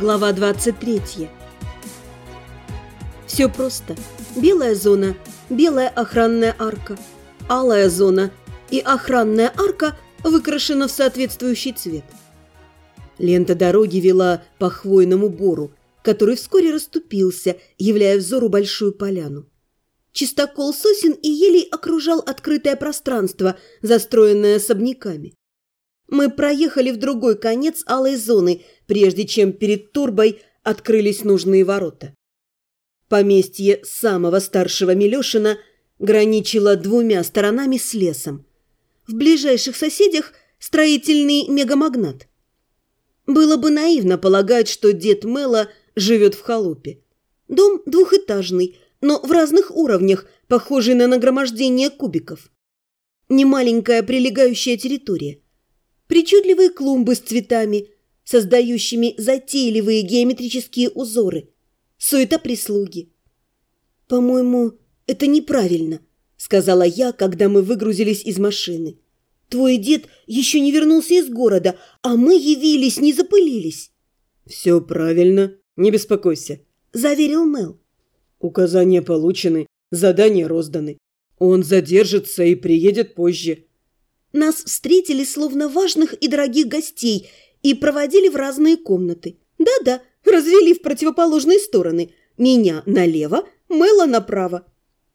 Глава 23. Все просто. Белая зона, белая охранная арка, алая зона и охранная арка выкрашена в соответствующий цвет. Лента дороги вела по хвойному бору, который вскоре расступился, являя взору большую поляну. Чистокол сосен и елей окружал открытое пространство, застроенное особняками. Мы проехали в другой конец алой зоны, прежде чем перед турбой открылись нужные ворота. Поместье самого старшего Милешина граничило двумя сторонами с лесом. В ближайших соседях строительный мегамагнат. Было бы наивно полагать, что дед Мэла живет в халупе. Дом двухэтажный, но в разных уровнях, похожий на нагромождение кубиков. Немаленькая прилегающая территория – причудливые клумбы с цветами, создающими затейливые геометрические узоры, суета прислуги. «По-моему, это неправильно», — сказала я, когда мы выгрузились из машины. «Твой дед еще не вернулся из города, а мы явились, не запылились». «Все правильно, не беспокойся», — заверил Мел. «Указания получены, задания розданы. Он задержится и приедет позже. Нас встретили словно важных и дорогих гостей и проводили в разные комнаты. Да-да, развели в противоположные стороны. Меня налево, Мэла направо.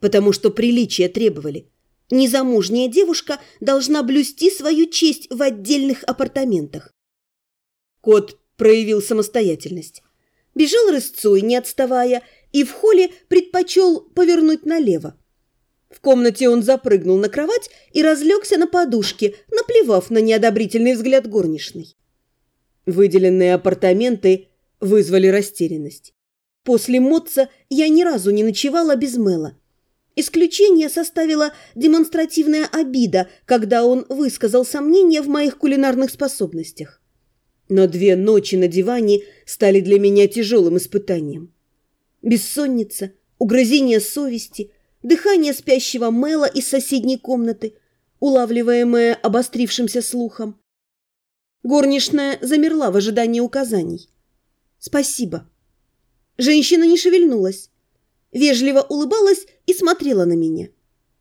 Потому что приличия требовали. Незамужняя девушка должна блюсти свою честь в отдельных апартаментах. Кот проявил самостоятельность. Бежал рысцой, не отставая, и в холле предпочел повернуть налево. В комнате он запрыгнул на кровать и разлегся на подушке, наплевав на неодобрительный взгляд горничной. Выделенные апартаменты вызвали растерянность. После Мотца я ни разу не ночевала без Мэла. Исключение составила демонстративная обида, когда он высказал сомнения в моих кулинарных способностях. Но две ночи на диване стали для меня тяжелым испытанием. Бессонница, угрызение совести, дыхание спящего Мэла из соседней комнаты, улавливаемое обострившимся слухом. Горничная замерла в ожидании указаний. «Спасибо». Женщина не шевельнулась, вежливо улыбалась и смотрела на меня.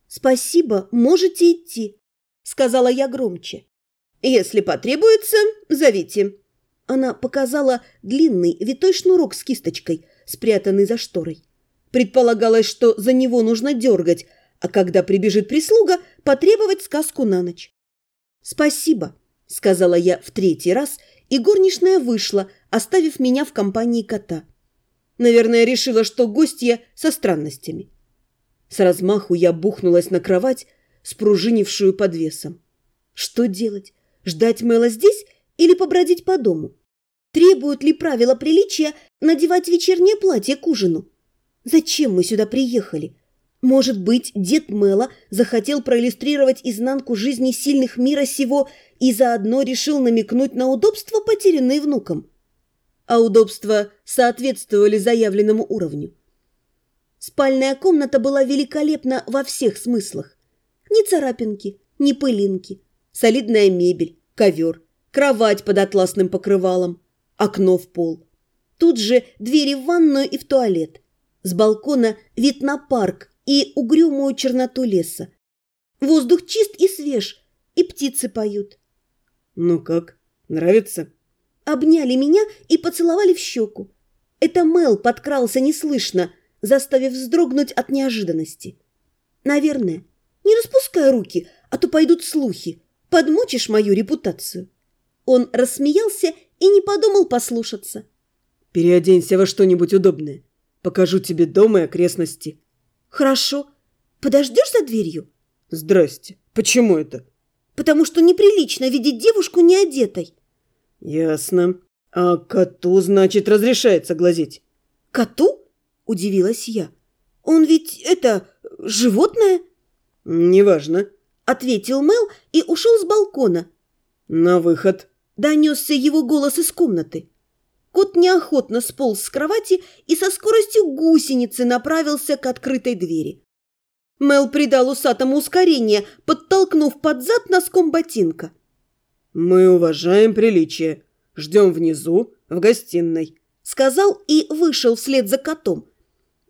«Спасибо, можете идти», — сказала я громче. «Если потребуется, зовите». Она показала длинный витой шнурок с кисточкой, спрятанный за шторой. Предполагалось, что за него нужно дергать, а когда прибежит прислуга, потребовать сказку на ночь. «Спасибо», — сказала я в третий раз, и горничная вышла, оставив меня в компании кота. Наверное, решила, что гостья со странностями. С размаху я бухнулась на кровать, спружинившую под весом. Что делать? Ждать Мэла здесь или побродить по дому? Требуют ли правила приличия надевать вечернее платье к ужину? Зачем мы сюда приехали? Может быть, дед Мэла захотел проиллюстрировать изнанку жизни сильных мира сего и заодно решил намекнуть на удобства, потерянные внуком? А удобства соответствовали заявленному уровню. Спальная комната была великолепна во всех смыслах. Ни царапинки, ни пылинки, солидная мебель, ковер, кровать под атласным покрывалом, окно в пол. Тут же двери в ванную и в туалет. С балкона вид на парк и угрюмую черноту леса. Воздух чист и свеж, и птицы поют. «Ну как, нравится?» Обняли меня и поцеловали в щеку. Это Мел подкрался неслышно, заставив вздрогнуть от неожиданности. «Наверное. Не распускай руки, а то пойдут слухи. Подмочишь мою репутацию». Он рассмеялся и не подумал послушаться. «Переоденься во что-нибудь удобное. Покажу тебе дом и окрестности». «Хорошо. Подождешь за дверью?» «Здрасте. Почему это?» «Потому что неприлично видеть девушку неодетой». «Ясно. А коту, значит, разрешается глазеть?» «Коту?» – удивилась я. «Он ведь, это, животное?» «Неважно», – ответил Мел и ушел с балкона. «На выход», – донесся его голос из комнаты. Кот неохотно сполз с кровати и со скоростью гусеницы направился к открытой двери. Мел придал усатому ускорение, подтолкнув под зад носком ботинка. «Мы уважаем приличие. Ждем внизу, в гостиной», сказал и вышел вслед за котом.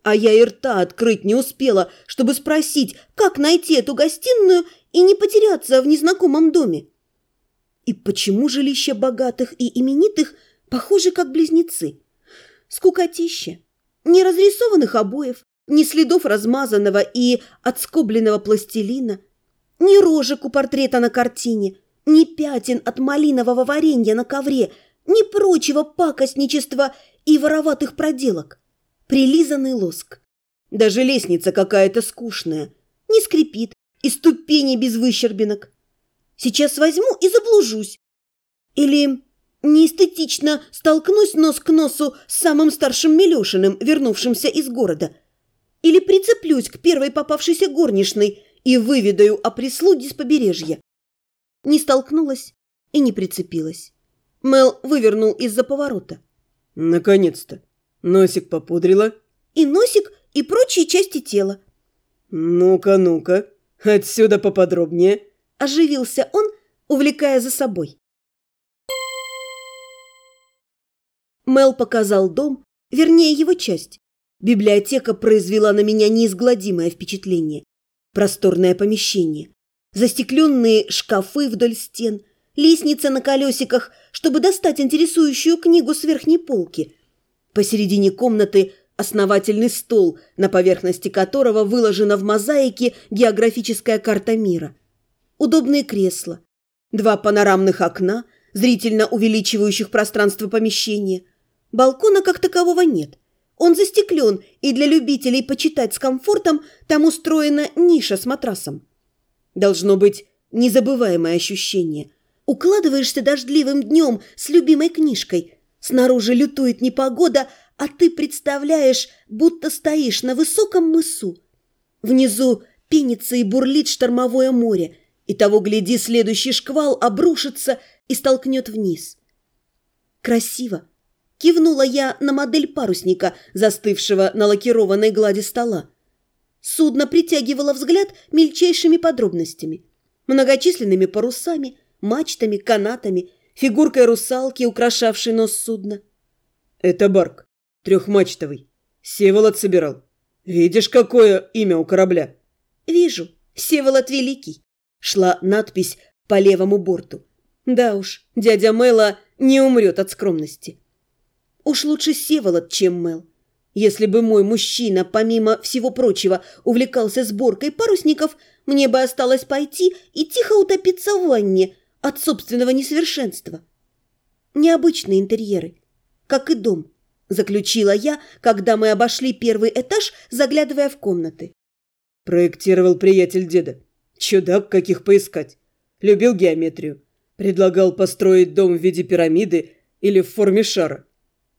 А я и рта открыть не успела, чтобы спросить, как найти эту гостиную и не потеряться в незнакомом доме. И почему жилища богатых и именитых похожи как близнецы? Скукотища. Ни разрисованных обоев, ни следов размазанного и отскобленного пластилина, ни рожек у портрета на картине, ни пятен от малинового варенья на ковре, ни прочего пакостничества и вороватых проделок. Прилизанный лоск. Даже лестница какая-то скучная, не скрипит, и ступени без выщербинок. Сейчас возьму и заблужусь. Или неэстетично столкнусь нос к носу с самым старшим Милешиным, вернувшимся из города. Или прицеплюсь к первой попавшейся горничной и выведаю о прислуге с побережья. Не столкнулась и не прицепилась. Мел вывернул из-за поворота. Наконец-то. Носик попудрила. И носик, и прочие части тела. Ну-ка, ну-ка. Отсюда поподробнее. Оживился он, увлекая за собой. Мел показал дом, вернее его часть. Библиотека произвела на меня неизгладимое впечатление. Просторное помещение, застекленные шкафы вдоль стен, лестница на колесиках, чтобы достать интересующую книгу с верхней полки. Посередине комнаты основательный стол, на поверхности которого выложена в мозаике географическая карта мира. Удобные кресла, два панорамных окна, зрительно увеличивающих пространство помещения – Балкона как такового нет. Он застеклен, и для любителей почитать с комфортом там устроена ниша с матрасом. Должно быть незабываемое ощущение. Укладываешься дождливым днем с любимой книжкой. Снаружи лютует непогода, а ты представляешь, будто стоишь на высоком мысу. Внизу пенится и бурлит штормовое море, и того, гляди, следующий шквал обрушится и столкнет вниз. Красиво Кивнула я на модель парусника, застывшего на лакированной глади стола. Судно притягивало взгляд мельчайшими подробностями. Многочисленными парусами, мачтами, канатами, фигуркой русалки, украшавшей нос судна. «Это барк, трехмачтовый. Севолод собирал. Видишь, какое имя у корабля?» «Вижу. Севолод Великий». Шла надпись по левому борту. Да уж, дядя Мэла не умрет от скромности. Уж лучше Севолод, чем Мел. Если бы мой мужчина, помимо всего прочего, увлекался сборкой парусников, мне бы осталось пойти и тихо утопиться в ванне от собственного несовершенства. Необычные интерьеры, как и дом, заключила я, когда мы обошли первый этаж, заглядывая в комнаты. Проектировал приятель деда. Чудак, каких поискать. Любил геометрию. Предлагал построить дом в виде пирамиды или в форме шара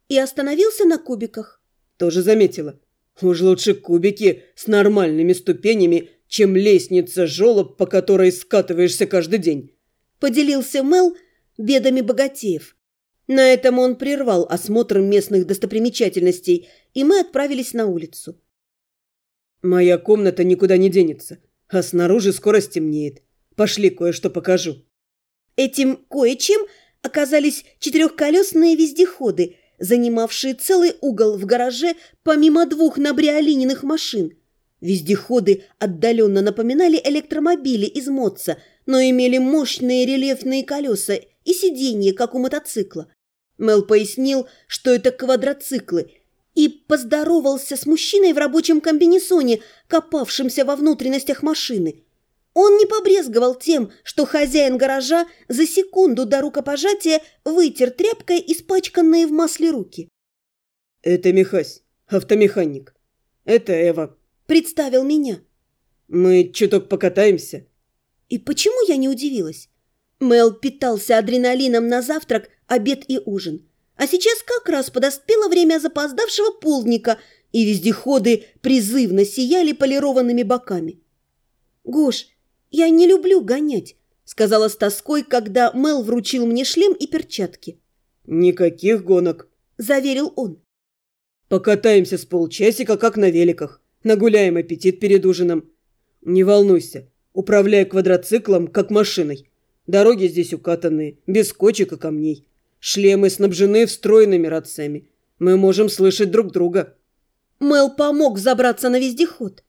и остановился на кубиках. Тоже заметила. Уж лучше кубики с нормальными ступенями, чем лестница-жолоб, по которой скатываешься каждый день. Поделился Мел бедами богатеев. На этом он прервал осмотр местных достопримечательностей, и мы отправились на улицу. «Моя комната никуда не денется, а снаружи скоро стемнеет. Пошли, кое-что покажу». Этим кое-чем оказались четырехколесные вездеходы – занимавшие целый угол в гараже помимо двух набриолининых машин. Вездеходы отдаленно напоминали электромобили из Моца, но имели мощные рельефные колеса и сиденье, как у мотоцикла. Мел пояснил, что это квадроциклы, и поздоровался с мужчиной в рабочем комбинезоне, копавшимся во внутренностях машины – он не побрезговал тем, что хозяин гаража за секунду до рукопожатия вытер тряпкой испачканные в масле руки. «Это Михась, автомеханик. Это Эва», — представил меня. «Мы чуток покатаемся». И почему я не удивилась? Мел питался адреналином на завтрак, обед и ужин. А сейчас как раз подоспело время запоздавшего полдника, и вездеходы призывно сияли полированными боками. «Гош, «Я не люблю гонять», — сказала с тоской, когда Мел вручил мне шлем и перчатки. «Никаких гонок», — заверил он. «Покатаемся с полчасика, как на великах. Нагуляем аппетит перед ужином. Не волнуйся, управляй квадроциклом, как машиной. Дороги здесь укатанные, без кочек и камней. Шлемы снабжены встроенными рациями. Мы можем слышать друг друга. Мел помог забраться на вездеход.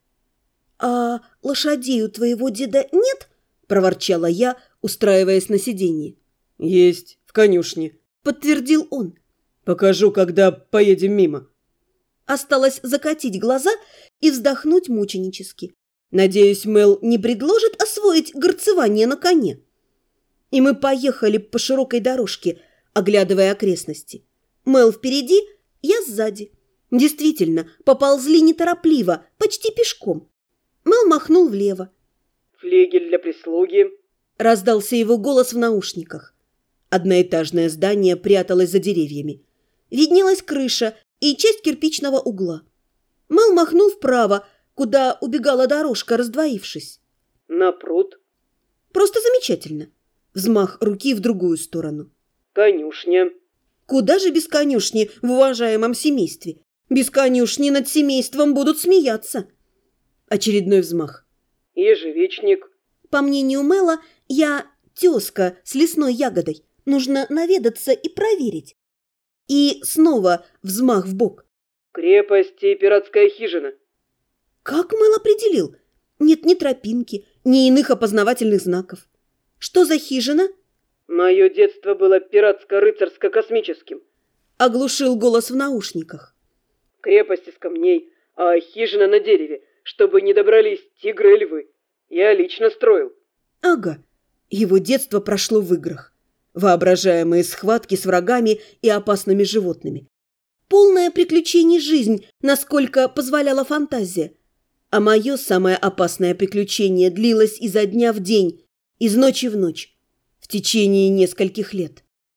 «А лошадей у твоего деда нет?» – проворчала я, устраиваясь на сиденье. «Есть, в конюшне», – подтвердил он. «Покажу, когда поедем мимо». Осталось закатить глаза и вздохнуть мученически. Надеюсь, Мел не предложит освоить горцевание на коне. И мы поехали по широкой дорожке, оглядывая окрестности. Мел впереди, я сзади. Действительно, поползли неторопливо, почти пешком. Мел махнул влево. «Флегель для прислуги», — раздался его голос в наушниках. Одноэтажное здание пряталось за деревьями. Виднелась крыша и часть кирпичного угла. Мел махнул вправо, куда убегала дорожка, раздвоившись. «На пруд». «Просто замечательно». Взмах руки в другую сторону. «Конюшня». «Куда же без конюшни в уважаемом семействе? Без конюшни над семейством будут смеяться». Очередной взмах. «Ежевичник». По мнению Мэла, я тезка с лесной ягодой. Нужно наведаться и проверить. И снова взмах в бок. «Крепость и пиратская хижина». Как Мэл определил? Нет ни тропинки, ни иных опознавательных знаков. Что за хижина? Мое детство было пиратско-рыцарско-космическим. Оглушил голос в наушниках. Крепость из камней, а хижина на дереве, чтобы не добрались тигры и львы. Я лично строил. Ага, его детство прошло в играх. Воображаемые схватки с врагами и опасными животными. Полная приключений жизнь, насколько позволяла фантазия. А мое самое опасное приключение длилось изо дня в день, из ночи в ночь, в течение нескольких лет.